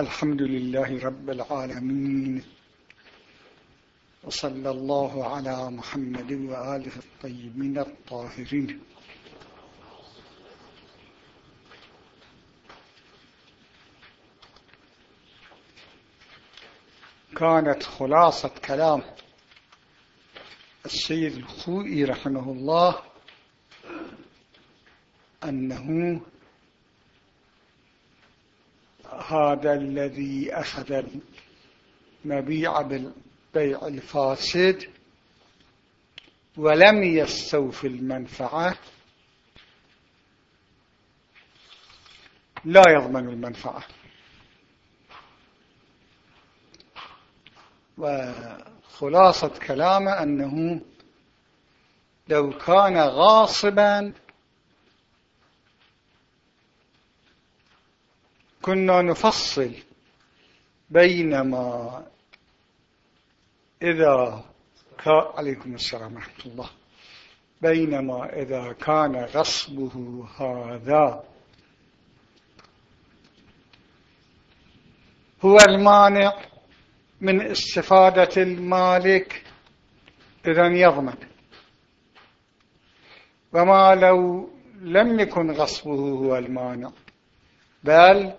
الحمد لله رب العالمين وصلى الله على محمد وآله الطيبين الطاهرين. كانت خلاصة كلام السيد الخوئي رحمه الله أنه هذا الذي أخذ المبيع بالبيع الفاسد ولم يستوفي المنفعة. لا يضمن المنفعة. وخلاصة كلامه أنه لو كان غاصبا كنا نفصل بينما إذا كان عليكم السلام ورحمة الله. بينما إذا كان غصبه هذا. هو المانع من استفادة المالك إذا يضمن. وما لو لم يكن غصبه هو المانع بل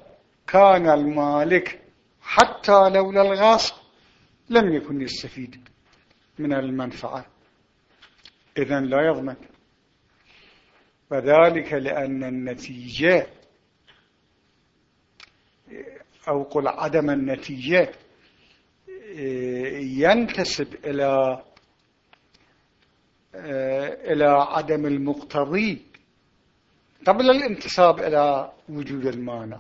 كان المالك حتى لولا الغاصب لم يكن يستفيد من المنفعة. إذا لا يضمن. وذلك لأن النتيجة أو قل عدم النتيجة ينتسب إلى إلى عدم المقتضي قبل الانتساب إلى وجود المانع.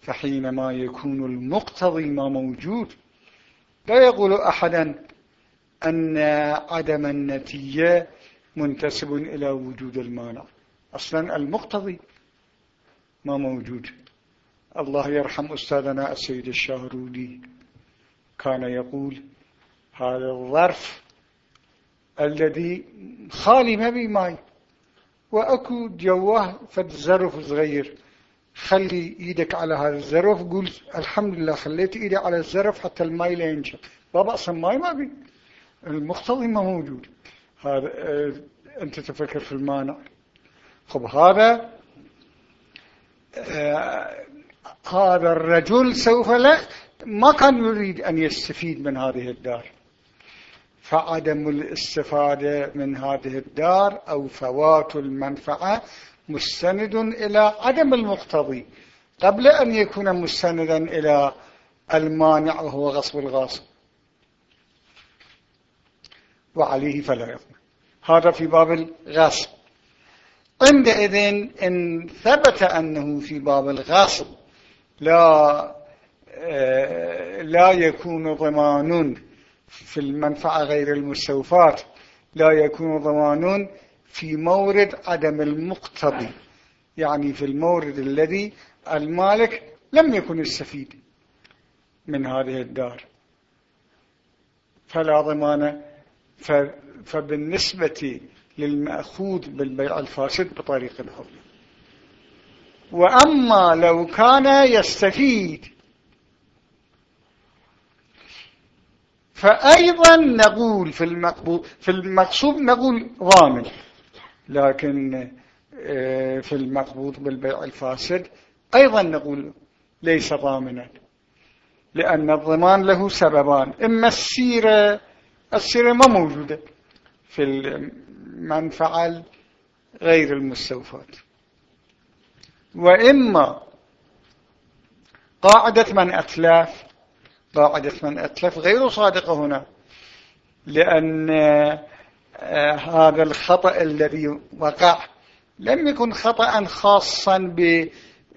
فحينما يكون المقتضي ما موجود لا يقول أحدا أن عدم النتيجة منتسب إلى وجود المانع. أصلا المقتضي ما موجود. الله يرحم أستاذنا السيد الشاهرودي كان يقول هذا الظرف الذي خالي ما بي ماي وأكو جواه فد ظرف صغير. خلي إيدك على هذا الظرف. قول الحمد لله خليت ايدي على الظرف حتى الماء لا ينشف. بابا أصلا ماي ما بي المقتضي ما موجود. هذا آه أنت تفكر في المانع. خب هذا آه هذا الرجل سوف لا ما كان يريد أن يستفيد من هذه الدار. فعدم الاستفادة من هذه الدار أو فوات المنفعة مستند إلى عدم المقتضي. قبل أن يكون مستندا إلى المانع وهو غصب الغاصب. وعليه فلا يضمن هذا في باب الغصب عندئذ إن ثبت أنه في باب الغصب لا لا يكون ضمان في المنفعة غير المستوفات لا يكون ضمان في مورد عدم المقتضي يعني في المورد الذي المالك لم يكن يستفيد من هذه الدار. فلا ضمان فبالنسبة للمأخوذ بالبيع الفاسد بطريق الحكم. وأما لو كان يستفيد فأيضا نقول في المقبول في المقصود نقول ضامن. لكن آه، في المقبوض بالبيع الفاسد. أيضا نقول ليس ضامنا لأن الضمان له سببان. إما السيرة السيرة ما موجودة في المنفعة غير المستوفات. وإما قاعدة من أتلاف قاعدة من أتلف غير صادقة هنا لأن هذا الخطأ الذي وقع لم يكن خطأ خاصا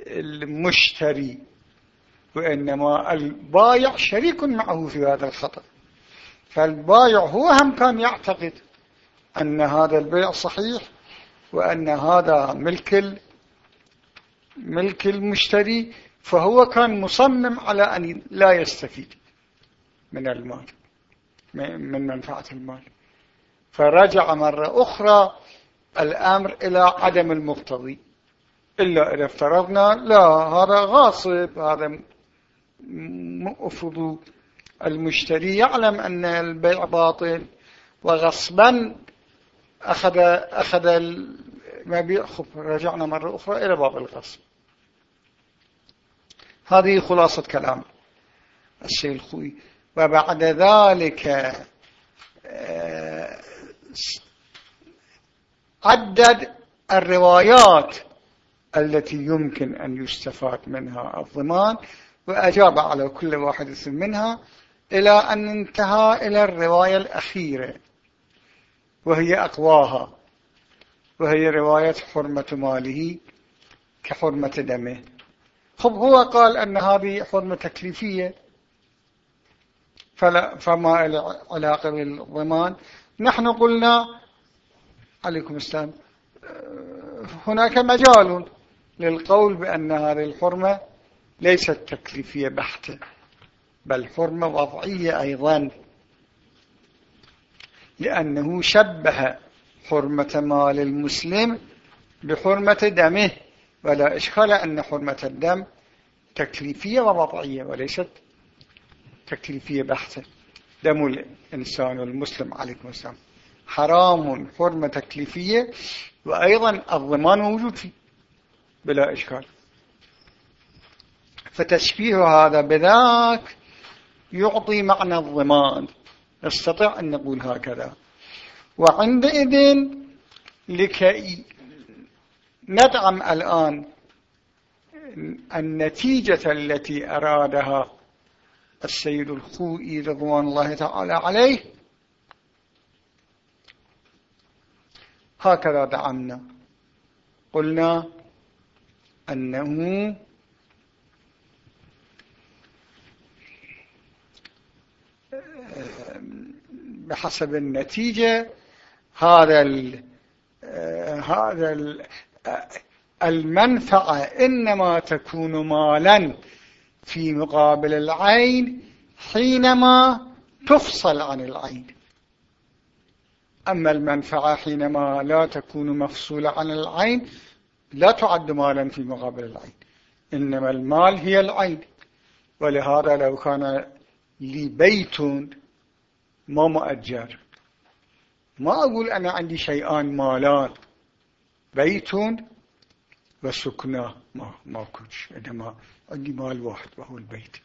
بالمشتري وإنما البايع شريك معه في هذا الخطأ. فالبايع هو هم كان يعتقد أن هذا البيع صحيح وأن هذا ملك ملك المشتري فهو كان مصمم على أن لا يستفيد من المال من منفعة المال. فرجع مرة أخرى الأمر إلى عدم المقتضي. إلا إذا افترضنا لا هذا غاصب هذا افرضوا المشتري يعلم أن البيع باطل وغصبا أخذ, أخذ المبيع رجعنا مرة أخرى إلى باب الغصب. هذه خلاصة كلام الشيخ الخوي وبعد ذلك آه، عدد الروايات التي يمكن أن يستفاد منها الضمان وأجاب على كل واحدة منها إلى أن انتهى إلى الرواية الأخيرة وهي أقواها وهي رواية حرمة ماله كحرمة دمه. خب هو قال أن هذه حرمة تكليفية فلا فما علاقة بالضمان. نحن قلنا عليكم السلام هناك مجال للقول بأن هذه الحرمة ليست تكليفية بحتة بل حرمة وضعية أيضا لأنه شبه حرمة مال المسلم بحرمة دمه ولا إشكال أن حرمة الدم تكليفية ووضعية وليست تكليفية بحتة. دم الإنسان المسلم عليكم السلام. حرام حرمة تكليفية وأيضا الضمان موجود فيه بلا إشكال. فتشبيه هذا بذاك يعطي معنى الضمان. نستطيع أن نقول هكذا. وعندئذ لكي ندعم الآن النتيجة التي أرادها السيد الخوئي رضوان الله تعالى عليه. هكذا دعمنا. قلنا أنه بحسب النتيجة هذا ال هذا ال المنفعة إنما تكون مالا. في مقابل العين حينما تفصل عن العين. أما المنفعة حينما لا تكون مفصولة عن العين لا تعد مالا في مقابل العين. إنما المال هي العين. ولهذا لو كان لي بيت ما مؤجر. ما أقول أنا عندي شيئان مالان. بيت وسكنة. ما ما كنش إنما عندي مال واحد وهو البيت.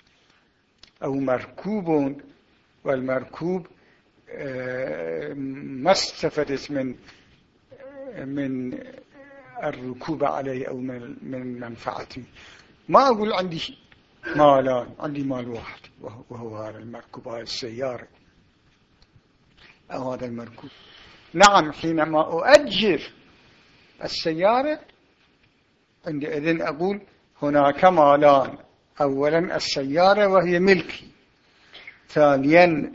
أو مركوب والمركوب آه، ما استفدت من من الركوب عليه أو من من منفعتي ما أقول عندي مالان عندي مال واحد وهو هذا المركوب هذه السيارة. أو هذا المركوب. نعم حينما أؤجر السيارة عندئذ أقول هناك مالان. أولا السيارة وهي ملكي. ثانيا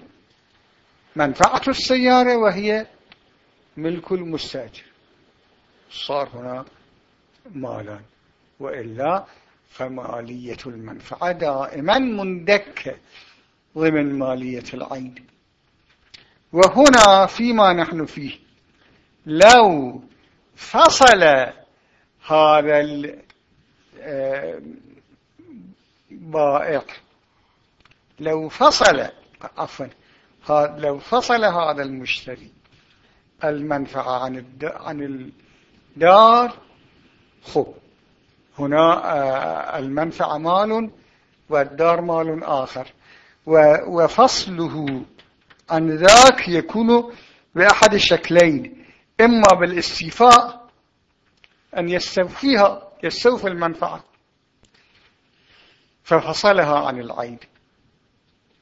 منفعة السيارة وهي ملك المستأجر. صار هنا مالا وإلا فمالية المنفعة دائما مندكة ضمن مالية العين. وهنا فيما نحن فيه لو فصل هذا البائع لو فصل عفوا لو فصل هذا المشتري المنفعة عن عن الدار خب هنا آه، المنفعة مال والدار مال آخر. وفصله عن ذاك يكون بأحد الشكلين إما بالاستيفاء أن يستوفيها يستوفي المنفعة. ففصلها عن العين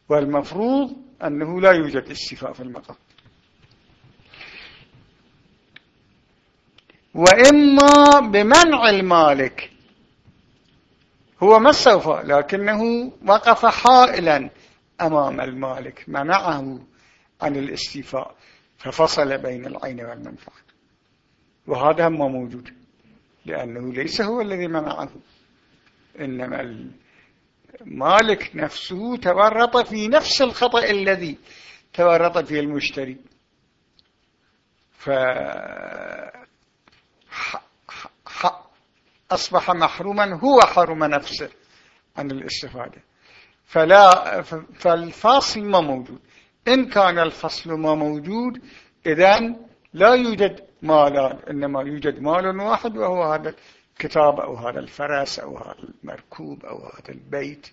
والمفروض أنه لا يوجد استيفاء في المقام وإما بمنع المالك. هو ما استوفى لكنه وقف حائلا أمام المالك منعه عن الاستيفاء ففصل بين العين والمنفعة. وهذا ما موجود. لأنه ليس هو الذي منعه. إنما المالك نفسه تورط في نفس الخطأ الذي تورط فيه المشتري. ف أصبح محروما هو حرم نفسه عن الاستفادة. فلا فالفاصل ما موجود. إن كان الفصل ما موجود إذن لا يوجد مالان إنما يوجد مال واحد وهو هذا الكتاب أو هذا الفرس أو هذا المركوب أو هذا البيت.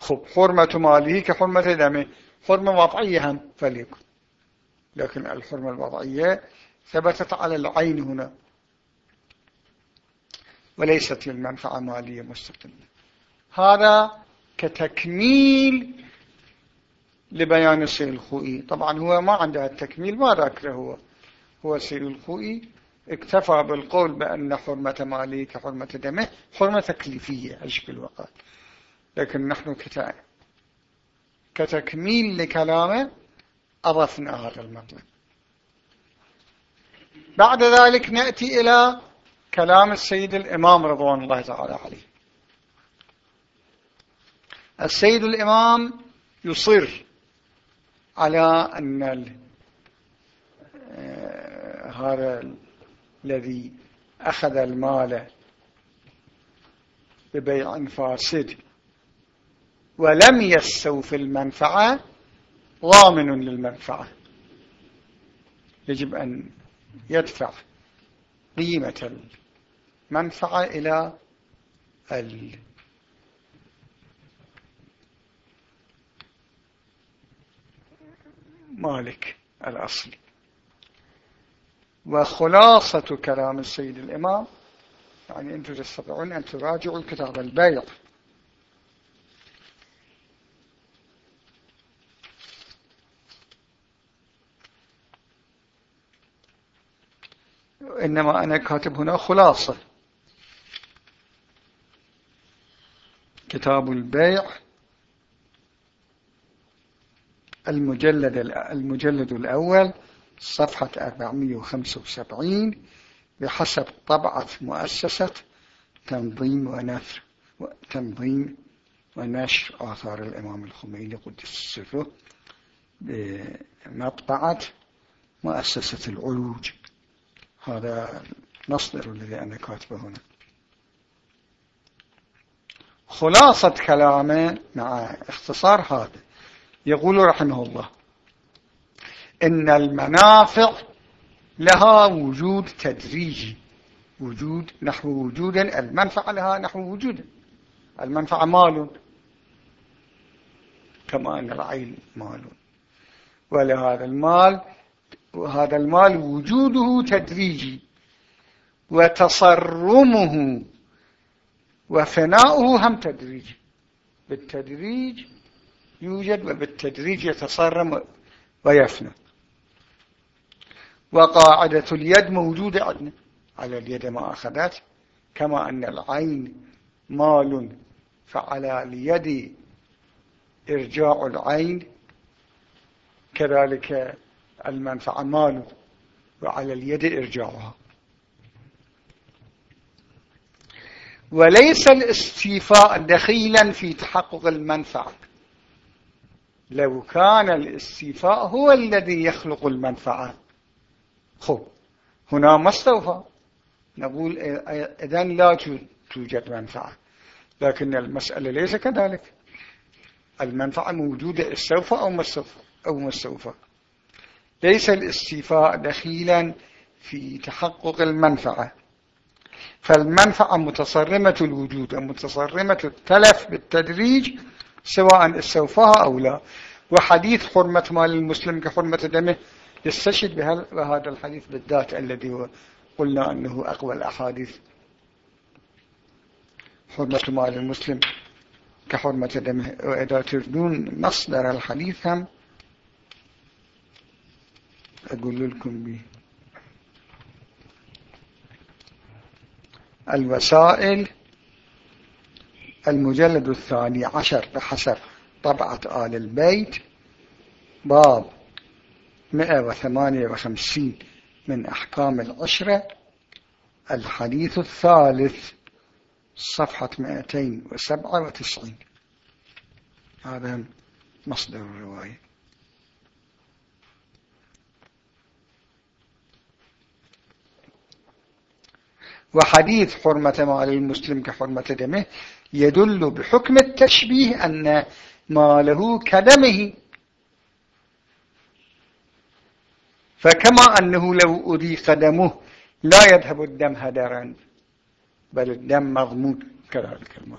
خب حرمة ماله كحرمة دمه. حرمة وضعية هم فليكن. لكن الحرمة الوضعية ثبتت على العين هنا. وليست للمنفعة مالية مستقلة. هذا كتكميل لبيان السيد الخوئي. طبعا هو ما عنده التكميل ما ذاكره هو. هو الخوئي. اكتفى بالقول بأن حرمة مالي كحرمة دمه حرمة تكليفية أشكل وقال لكن نحن كتكميل لكلامه أضفنا هذا المطلب بعد ذلك نأتي إلى كلام السيد الإمام رضوان الله تعالى عليه. السيد الإمام يصر على أن هذا الذي أخذ المال ببيع فاسد ولم يستوفي المنفعة ضامن للمنفعة. يجب أن يدفع قيمة المنفعة إلى المالك الأصلي. وخلاصة كلام السيد الإمام يعني أنتم تستطيعون أن تراجعوا كتاب البيع. إنما أنا كاتب هنا خلاصة. كتاب البيع المجلد المجلد الأول. صفحة 475 بحسب طبعة مؤسسة تنظيم ونثر تنظيم ونشر آثار الإمام الخميني قدس سره بمطبعة مؤسسة العلوج. هذا مصدر الذي أنا كاتبه هنا. خلاصة كلامه مع اختصار هذا. يقول رحمه الله إن المنافع لها وجود تدريجي وجود نحو وجود المنفعة لها نحو وجود المنفعة مال. كما أن العين مال. ولهذا المال وهذا المال وجوده تدريجي وتصرمه وفناؤه هم تدريجي بالتدريج يوجد وبالتدريج يتصرم ويفنى. وقاعدة اليد موجودة عندنا. على اليد ما أخذت كما أن العين مال فعلى اليد إرجاع العين كذلك المنفعة مال وعلى اليد إرجاعها. وليس الاستيفاء دخيلا في تحقق المنفعة. لو كان الاستيفاء هو الذي يخلق المنفعة. خب هنا ما استوفى. نقول إذن لا توجد منفعة لكن المسألة ليس كذلك. المنفعة موجودة استوفى أو مستوفى أو مستوفى ليس الاستيفاء دخيلا في تحقق المنفعة. فالمنفعة متصرمة الوجود ومتصرمة التلف بالتدريج سواء استوفاها أو لا. وحديث حرمة مال المسلم كحرمة دمه يستشهد بهذا الحديث بالذات الذي قلنا أنه أقوى الأحاديث. حرمة مال المسلم كحرمة دمه وإذا تردون مصدر الحديث هم أقول لكم به. الوسائل المجلد الثاني عشر بحسب طبعة آل البيت باب 158 من أحكام العشرة الحديث الثالث صفحة 297 هذا مصدر الرواية. وحديث حرمة مال المسلم كحرمة دمه يدل بحكم التشبيه أن ماله كدمه. فكما أنه لو أريق دمه لا يذهب الدم هدرا بل الدم مضمون كذلك المال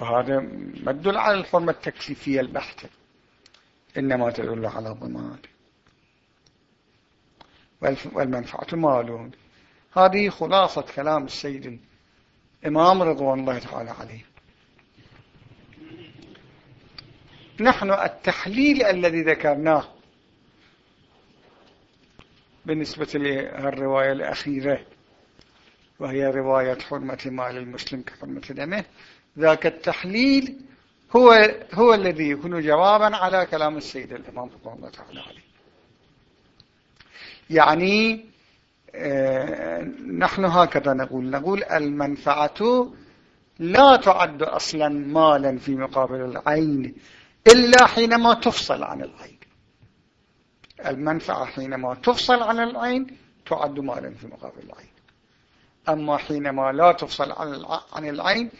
فهذا ما تدل على الحرمة التكليفية البحتة. إنما تدل على ضمان. والمنفعة مالون هذه خلاصة كلام السيد الإمام رضوان الله تعالى عليه. نحن التحليل الذي ذكرناه بالنسبة للرواية الأخيرة وهي رواية حرمة مال المسلم كحرمة دمه. ذاك التحليل هو هو الذي يكون جوابا على كلام السيد الإمام رضي الله تعالى عليه. يعني آه، نحن هكذا نقول نقول المنفعة لا تعد أصلا مالا في مقابل العين إلا حينما تفصل عن العين. المنفعة حينما تفصل عن العين تعد مالا في مقابل العين. أما حينما لا تفصل عن العين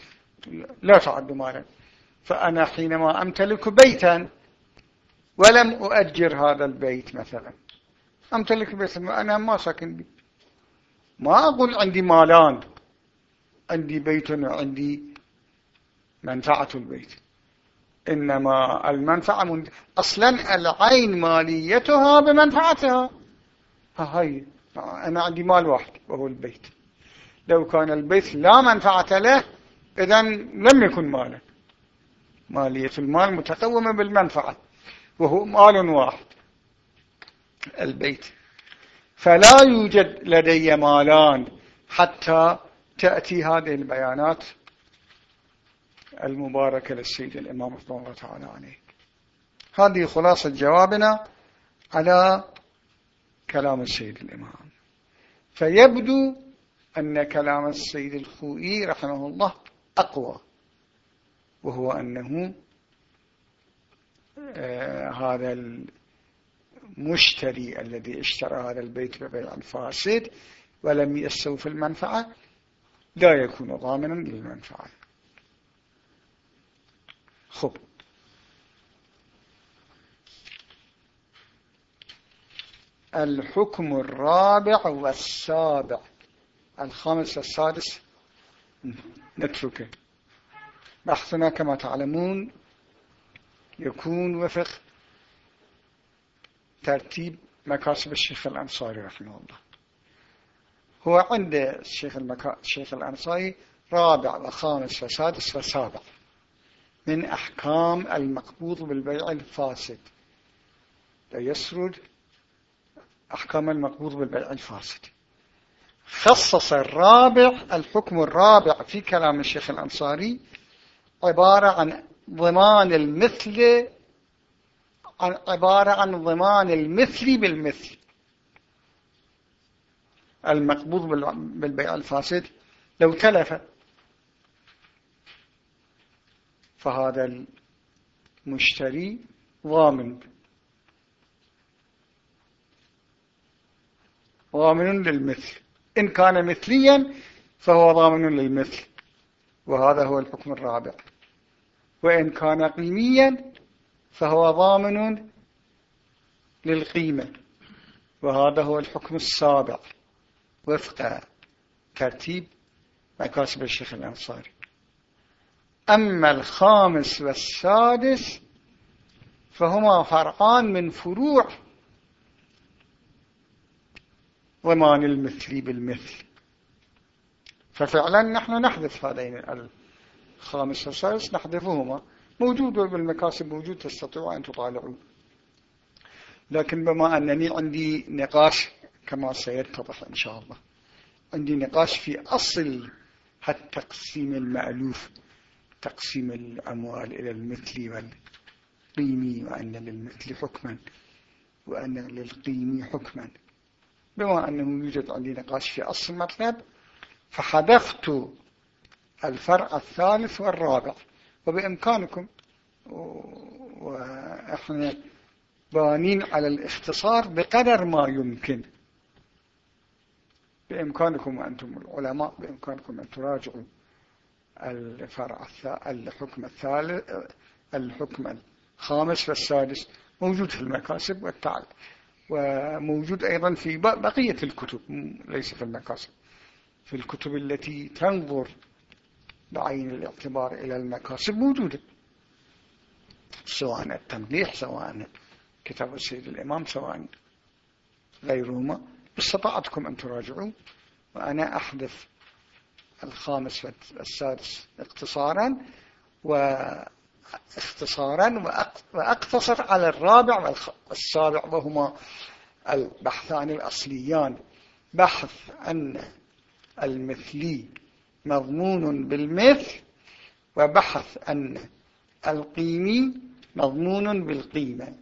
لا تعد مالا. فأنا حينما أمتلك بيتا ولم أؤجر هذا البيت مثلا. أمتلك بيتا أنا ما ساكن بي. ما أقول عندي مالان. عندي بيت وعندي منفعة البيت. إنما المنفعة من... أصلا العين ماليتها بمنفعتها. هاي أنا عندي مال واحد وهو البيت. لو كان البيت لا منفعة له إذا لم يكن مالا. مالية المال متقومة بالمنفعة وهو مال واحد البيت. فلا يوجد لدي مالان حتى تأتي هذه البيانات. المباركة للسيد الإمام رحمه الله تعالى عليه. هذه خلاصة جوابنا على كلام السيد الإمام. فيبدو أن كلام السيد الخوئي رحمه الله أقوى وهو أنه آه هذا المشتري الذي اشترى هذا البيت ببيع فاسد ولم يستوفي المنفعة لا يكون ضامنا للمنفعة. خب. الحكم الرابع والسابع. الخامس والسادس. نتركه. بحثنا كما تعلمون يكون وفق ترتيب مكاسب الشيخ الأنصاري رحمه الله. هو عند الشيخ, المكا... الشيخ الأنصاري رابع وخامس وسادس وسابع. من أحكام المقبوض بالبيع الفاسد. يسرد أحكام المقبوض بالبيع الفاسد. خصص الرابع الحكم الرابع في كلام الشيخ الأنصاري عبارة عن ضمان المثل عن عبارة عن ضمان المثل بالمثل. المقبوض بالبيع الفاسد لو تلف فهذا المشتري ضامن. ضامن للمثل. إن كان مثليا فهو ضامن للمثل. وهذا هو الحكم الرابع. وإن كان قيميا فهو ضامن للقيمة. وهذا هو الحكم السابع. وفق ترتيب مكاسب الشيخ الأنصاري. أما الخامس والسادس فهما فرعان من فروع ضمان المثل بالمثل. ففعلا نحن نحذف هذين الخامس والسادس نحذفهما. موجود بالمكاسب موجود تستطيعوا أن تطالعوا. لكن بما أنني عندي نقاش كما سيتضح إن شاء الله عندي نقاش في أصل التقسيم المألوف. تقسيم الأموال إلى المثل والقيمي وأن للمثل حكما وأن للقيمي حكما. بما أنه يوجد عندي نقاش في أصل المطلب فحذفت الفرع الثالث والرابع. وبإمكانكم وإحنا بانين على الاختصار بقدر ما يمكن. بإمكانكم وأنتم العلماء بإمكانكم أن تراجعوا. الفرع الحكم الثالث الحكم الخامس والسادس موجود في المكاسب والتعل وموجود أيضا في بقية الكتب ليس في المكاسب. في الكتب التي تنظر بعين الاعتبار إلى المكاسب موجودة سواء التنقيح سواء كتاب السيد الإمام سواء غيرهما. استطعتكم أن تراجعوا وأنا أحذف الخامس والسادس اختصارا واختصارا وأقتصر على الرابع والسابع وهما البحثان الأصليان. بحث أن المثلي مضمون بالمثل وبحث أن القيمي مضمون بالقيمة.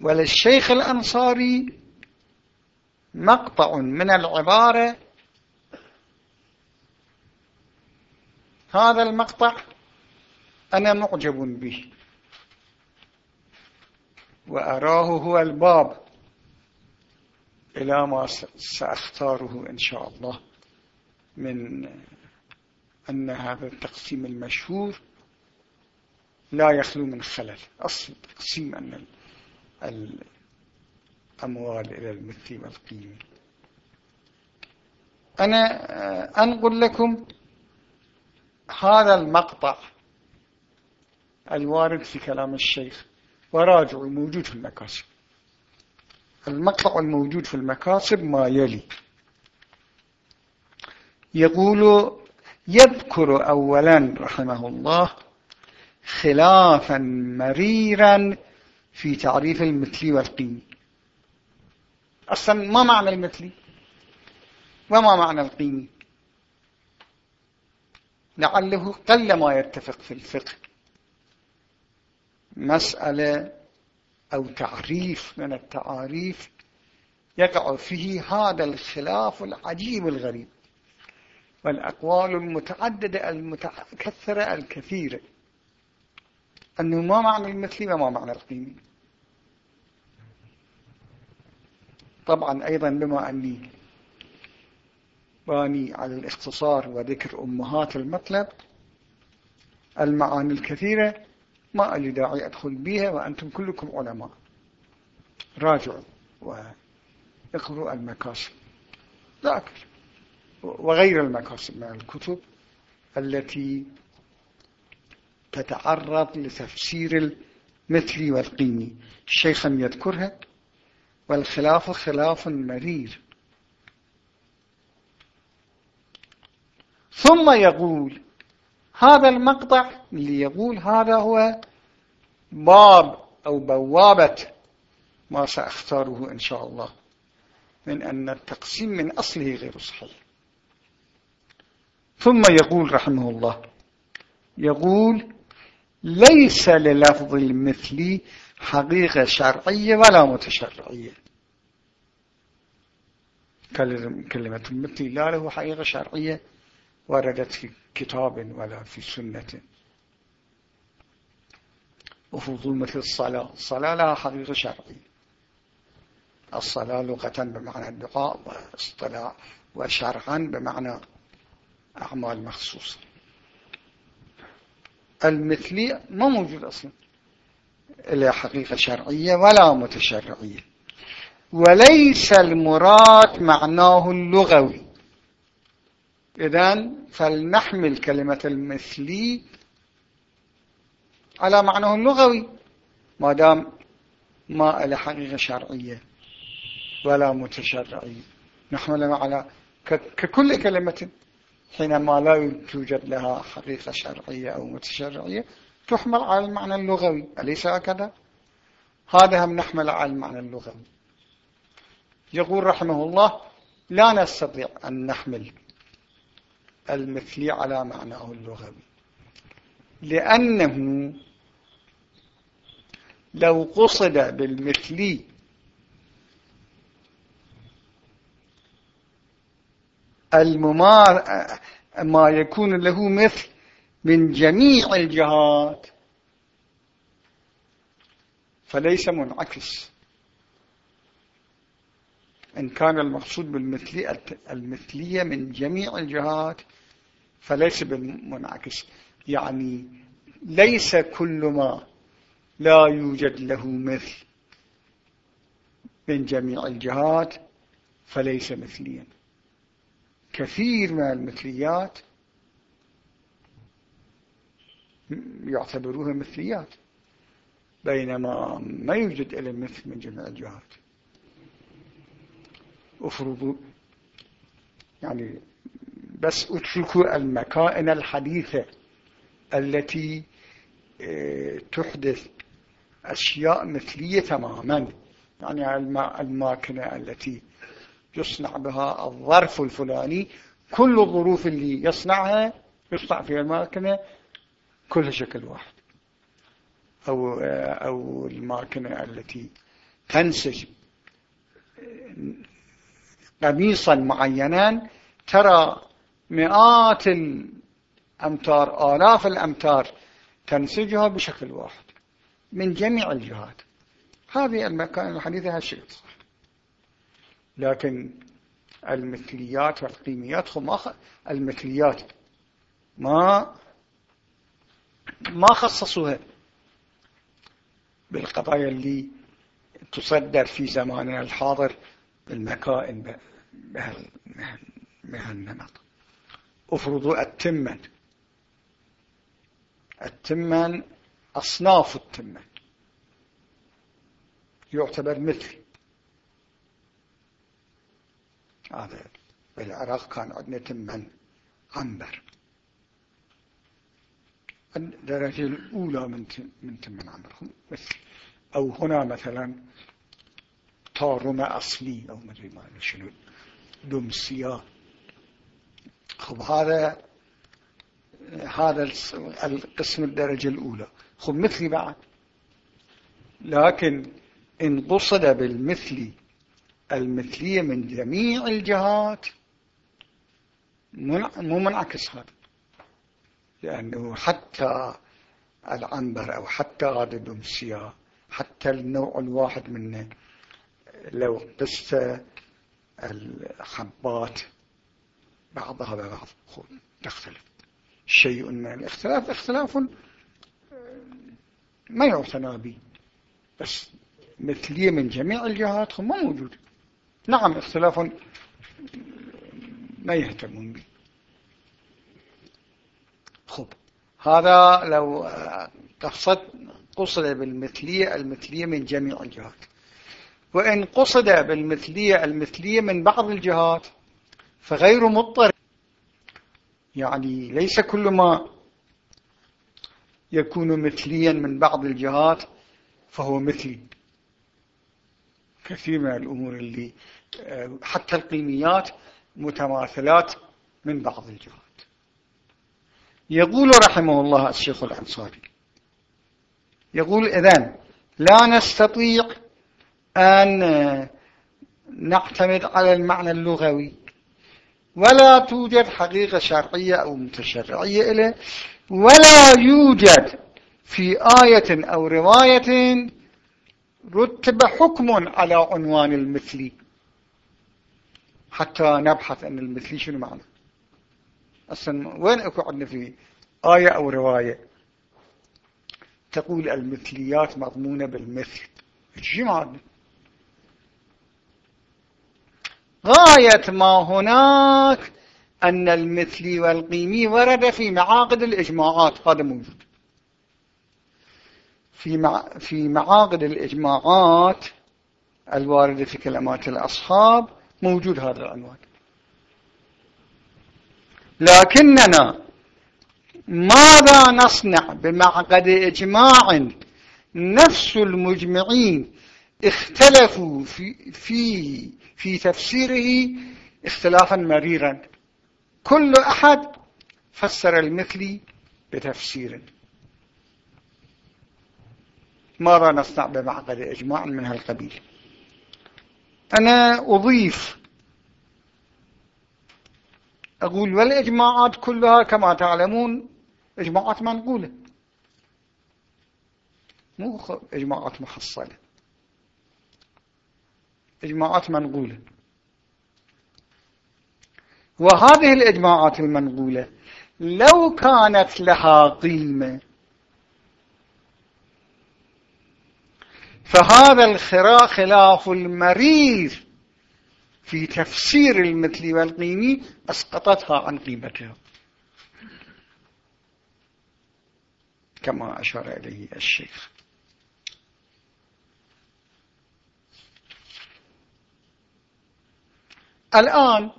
وللشيخ الأنصاري مقطع من العبارة. هذا المقطع أنا معجب به. وأراه هو الباب إلى ما سأختاره إن شاء الله من أن هذا التقسيم المشهور لا يخلو من خلل. أصل تقسيم أن الأموال إلى المثل والقيمة أنا أنقل لكم هذا المقطع الوارد في كلام الشيخ وراجعوا موجود في المكاسب. المقطع الموجود في المكاسب ما يلي. يقول يذكر أولا رحمه الله خلافا مريرا في تعريف المثلي والقيمي أصلا ما معنى المثلي وما معنى القيمي لعله قل ما يتفق في الفقه. مسألة أو تعريف من التعاريف يقع فيه هذا الخلاف العجيب الغريب والأقوال المتعددة المتكثرة الكثيرة. أنه ما معنى المثلي وما معنى القيمي طبعا أيضا بما أني باني على الاختصار وذكر أمهات المطلب المعاني الكثيرة ما لي داعي أدخل بها وأنتم كلكم علماء. راجعوا واقروا المكاسب ذاك وغير المكاسب من الكتب التي تتعرض لتفسير المثلي والقيمي شيخا يذكرها. والخلاف خلاف مرير. ثم يقول هذا المقطع اللي يقول هذا هو باب أو بوابة ما سأختاره إن شاء الله من أن التقسيم من أصله غير صحيح. ثم يقول رحمه الله يقول ليس للفظ المثلي حقيقة شرعية ولا متشرعية. كلمة المثلي لا له حقيقة شرعية وردت في كتاب ولا في سنة. وفضول مثل الصلاة. الصلاة لها حقيقة شرعية. الصلاة لغة بمعنى الدعاء واصطلاح وشرعا بمعنى أعمال مخصوصة. المثلي ما موجود أصلا. لا حقيقة شرعية ولا متشرعية. وليس المراد معناه اللغوي. إذن فلنحمل كلمة المثلي على معناه اللغوي ما دام ما إلى حقيقة شرعية ولا متشرعية. نحمل على ككل كلمة حينما لا توجد لها حقيقة شرعية أو متشرعية تحمل على المعنى اللغوي. أليس هكذا؟ هذا هم نحمل على المعنى اللغوي. يقول رحمه الله لا نستطيع أن نحمل المثلي على معناه اللغوي. لأنه لو قصد بالمثلي الممار ما يكون له مثل من جميع الجهات. فليس منعكس إن كان المقصود بالمثلية المثلية من جميع الجهات فليس بالمنعكس. يعني ليس كل ما لا يوجد له مثل من جميع الجهات فليس مثليا. كثير من المثليات يعتبروها مثليات بينما ما يوجد إلى مثل من جميع الجهات. افرضوا يعني بس اتركوا المكائن الحديثة التي آه، تحدث أشياء مثلية تماما. يعني الماكنة التي يصنع بها الظرف الفلاني كل الظروف اللي يصنعها يصنع فيها الماكنة كلها شكل واحد. أو, أو الماكنة التي تنسج قميصا معينا ترى مئات الأمتار آلاف الأمتار تنسجها بشكل واحد من جميع الجهات. هذه المكان الحديثة هالشيء صح. لكن المثليات والقيميات هم المثليات ما ما خصصوها. بالقضايا اللي تصدر في زماننا الحاضر بالمكائن بهالنمط افرضوا التمن. التمن أصناف التمن. يعتبر مثل. هذا بالعراق كان عندنا تمن عنبر. الدرجة الأولى من من تمن عنبر مثل أو هنا مثلا طارمة أصلي أو مدري ما شنو. دمسيا خب هذا هذا القسم الدرجة الأولى. خب مثلي بعد. لكن إن قصد بالمثل المثلية من جميع الجهات مو منعكس هذا. لأنه حتى العنبر أو حتى هذا الدمسيا حتى النوع الواحد منه لو قست الحبات بعضها ببعض. تختلف شيء من الاختلاف اختلاف ما يعتنى به. بس مثلية من جميع الجهات ما موجود. نعم اختلاف ما يهتمون به. خب هذا لو قصد قصد بالمثلية المثلية من جميع الجهات. وإن قصد بالمثلية المثلية من بعض الجهات فغير مضطر. يعني ليس كل ما يكون مثليا من بعض الجهات فهو مثلي. كثير من الأمور اللي حتى القيميات متماثلات من بعض الجهات. يقول رحمه الله الشيخ الأنصاري يقول إذن لا نستطيع أن نعتمد على المعنى اللغوي ولا توجد حقيقة شرعية أو متشرعية إليه ولا يوجد في آية أو رواية رتب حكم على عنوان المثلي حتى نبحث أن المثلي شنو معنى. أصلا وين أكو عندنا في آية أو رواية؟ تقول المثليات مضمونة بالمثل. شو معنى؟ غاية ما هناك أن المثلي والقيمي ورد في معاقد الإجماعات. هذا موجود. في مع في معاقد الإجماعات الواردة في كلمات الأصحاب موجود هذا العنوان. لكننا ماذا نصنع بمعقد إجماع؟ نفس المجمعين اختلفوا في, في, في تفسيره اختلافا مريرا. كل أحد فسر المثلي بتفسير. ماذا نصنع بمعقد إجماع من هالقبيل؟ أنا أضيف أقول والإجماعات كلها كما تعلمون إجماعات منقولة. مو إجماعات محصلة إجماعات منقولة. وهذه الإجماعات المنقولة لو كانت لها قيمة فهذا الخلاف المرير. في تفسير المثل والقيمي أسقطتها عن قيمتها. كما أشار إليه الشيخ. الآن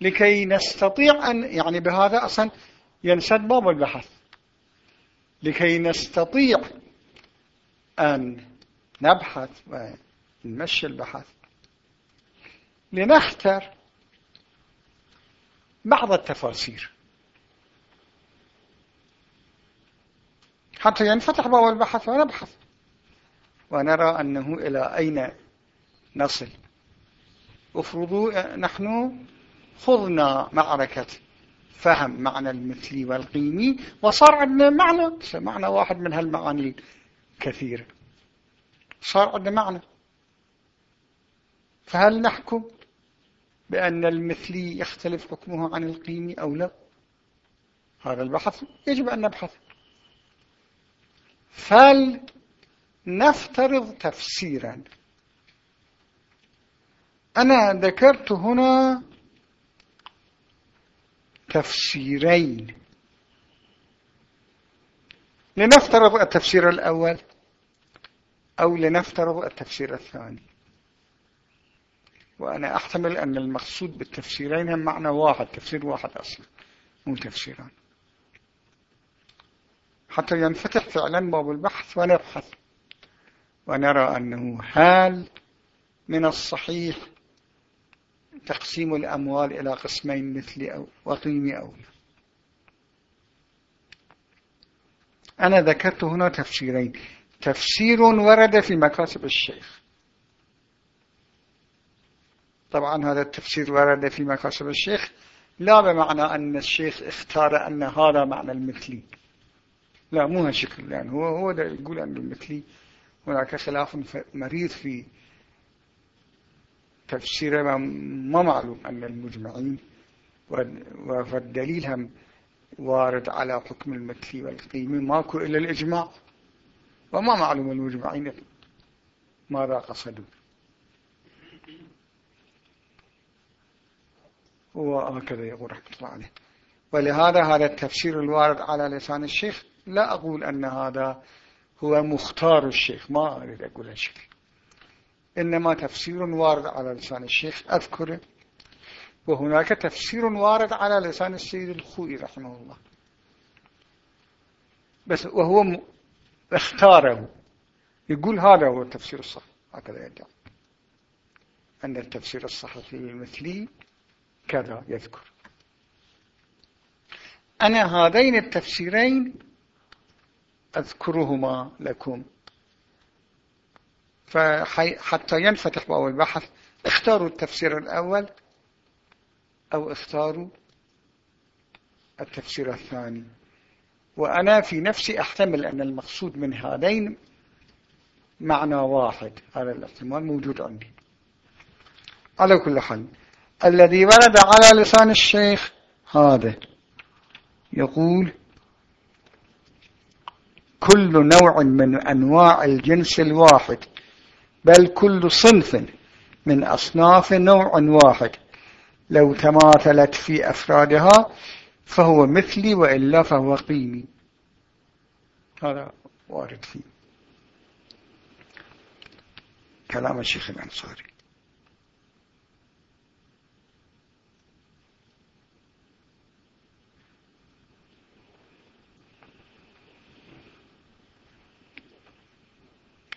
لكي نستطيع أن يعني بهذا أصلا ينسد باب البحث. لكي نستطيع أن نبحث ونمشي البحث لنختر بعض التفاسير. حتى ينفتح باب البحث ونبحث. ونرى أنه إلى أين نصل. افرضوا نحن خضنا معركة فهم معنى المثلي والقيمي وصار عندنا معنى معنى واحد من هالمعاني الكثيرة صار عندنا معنى فهل نحكم؟ بأن المثلي يختلف حكمه عن القيمي أو لا. هذا البحث يجب أن نبحث. فلنفترض تفسيرا. أنا ذكرت هنا تفسيرين. لنفترض التفسير الأول أو لنفترض التفسير الثاني. وأنا أحتمل أن المقصود بالتفسيرين هم معنى واحد تفسير واحد أصلا مو تفسيران. حتى ينفتح فعلا باب البحث ونبحث. ونرى أنه هل من الصحيح تقسيم الأموال إلى قسمين مثل أو وقيم أو. أنا ذكرت هنا تفسيرين. تفسير ورد في مكاسب الشيخ. طبعا هذا التفسير ورد في مكاسب الشيخ لا بمعنى أن الشيخ اختار أن هذا معنى المثلي. لا مو هالشكل يعني هو هو ده يقول أن المثلي هناك خلاف مريض في تفسير ما معلوم أن المجمعين والدليل هم وارد على حكم المثلي والقيمة ماكو إلا الإجماع. وما معلوم المجمعين ماذا قصدوا. وهكذا يقول رحمة الله عليه. ولهذا هذا التفسير الوارد على لسان الشيخ. لا أقول أن هذا هو مختار الشيخ ما أريد أقول هالشكل إنما تفسير وارد على لسان الشيخ أذكره. وهناك تفسير وارد على لسان السيد الخوئي رحمه الله. بس وهو اختاره. يقول هذا هو التفسير الصحيح. هكذا يدعي أن التفسير الصحيح المثلي كذا يذكر. أنا هذين التفسيرين أذكرهما لكم. فحتى ينفتح باب البحث اختاروا التفسير الأول أو اختاروا التفسير الثاني. وأنا في نفسي أحتمل أن المقصود من هذين معنى واحد هذا الاحتمال موجود عندي. على كل حال الذي ورد على لسان الشيخ هذا. يقول كل نوع من أنواع الجنس الواحد بل كل صنف من أصناف نوع واحد. لو تماثلت في أفرادها فهو مثلي وإلا فهو قيمي هذا وارد فيه. كلام الشيخ الأنصاري.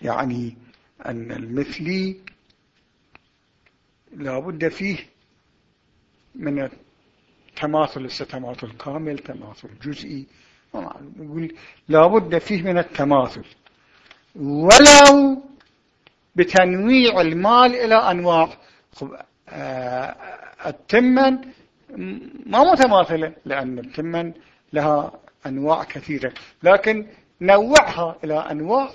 يعني أن المثلي لا بد فيه من التماثل التماثل كامل تماثل جزئي. يقول لا بد فيه من التماثل. ولو بتنويع المال إلى أنواع. آه، التمن ما متماثلة لأن التمن لها أنواع كثيرة. لكن نوعها إلى أنواع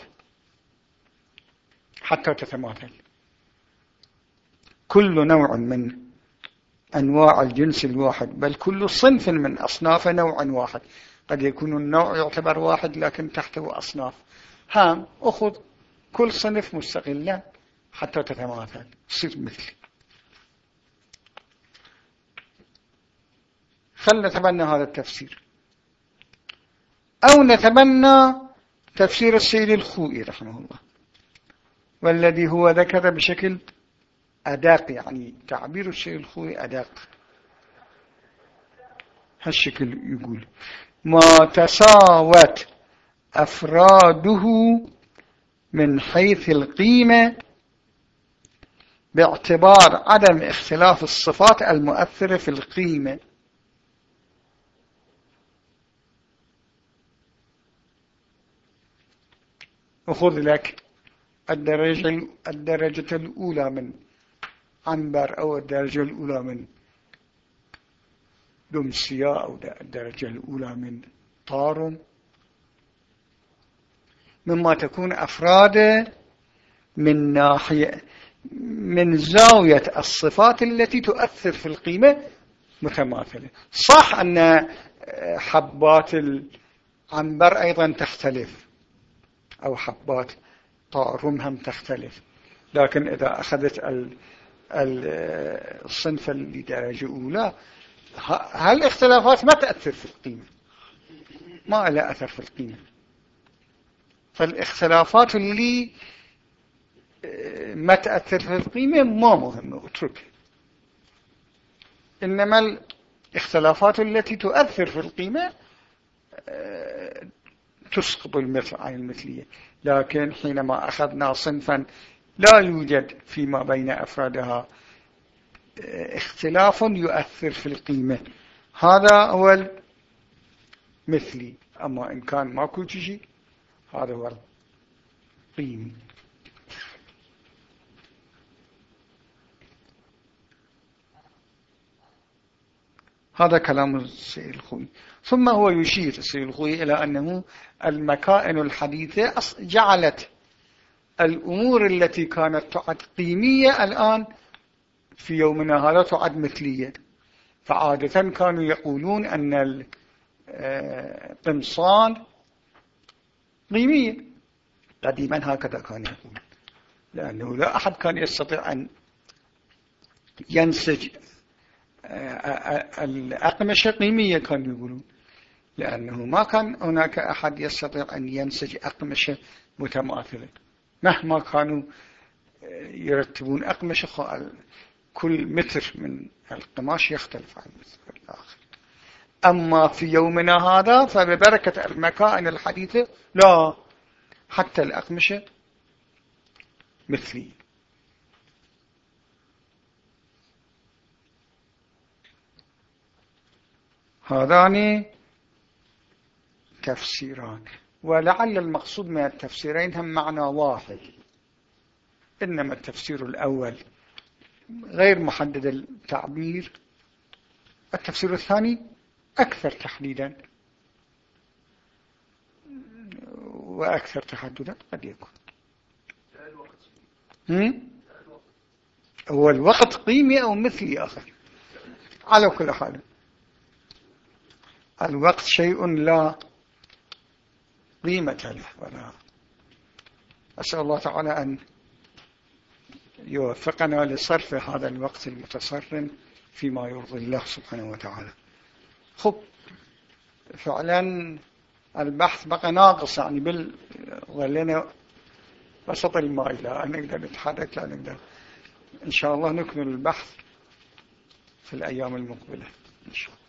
حتى تتماثل. كل نوع من أنواع الجنس الواحد بل كل صنف من أصناف نوع واحد. قد يكون النوع يعتبر واحد لكن تحته أصناف. هام أخذ كل صنف مستقلا حتى تتماثل. تصير مثلي. فلنتبنى هذا التفسير. أو نتبنى تفسير السيد الخوئي رحمه الله. والذي هو ذكر بشكل أداق يعني تعبير السيد الخوئي أداق. هالشكل يقول ما تساوت أفراده من حيث القيمة باعتبار عدم اختلاف الصفات المؤثرة في القيمة. وخذ لك الدرجة, الدرجة الأولى من عنبر أو الدرجة الأولى من دمسيا أو الدرجة الأولى من طارم مما تكون أفراد من ناحية من زاوية الصفات التي تؤثر في القيمة متماثلة. صح أن حبات العنبر أيضا تختلف أو حبات هم تختلف. لكن إذا أخذت الصنف لدرجة أولى هالاختلافات ما تأثر في القيمة؟ ما لها أثر في القيمة. فالاختلافات اللي ما تأثر في القيمة ما مهمة اترك إنما الاختلافات التي تؤثر في القيمة آه، تسقط المثل عن المثلية. لكن حينما أخذنا صنفا لا يوجد فيما بين أفرادها اختلاف يؤثر في القيمة. هذا هو المثلي. أما إن كان ماكو شيء هذا هو القيمي هذا كلام السيد الخوي ثم هو يشير السيد الخوي إلى أنه المكائن الحديثة جعلت الأمور التي كانت تعد قيمية الآن في يومنا هذا تعد مثلية. فعادة كانوا يقولون أن القمصان قيمية. قديما هكذا كان يقول. لأنه لا أحد كان يستطيع أن ينسج الأقمشة قيمية كانوا يقولون. لأنه ما كان هناك أحد يستطيع أن ينسج أقمشة متماثلة. مهما كانوا يرتبون أقمشة كل متر من القماش يختلف عن المتر الآخر. أما في يومنا هذا فببركة المكائن الحديثة لا حتى الأقمشة مثلي هذان تفسيران ولعل المقصود من التفسيرين هم معنى واحد. إنما التفسير الأول غير محدد التعبير. التفسير الثاني أكثر تحديدا. وأكثر تحددا قد يكون. هو الوقت قيمي أو مثلي آخر. على كل حال. الوقت شيء لا قيمة له. ولا أسأل الله تعالى أن يوفقنا لصرف هذا الوقت المتصرم فيما يرضي الله سبحانه وتعالى. خب فعلا البحث بقى ناقص يعني بال ظلنا وسط الماء. لا نقدر نتحرك لا نقدر. إن شاء الله نكمل البحث في الأيام المقبلة. إن شاء الله.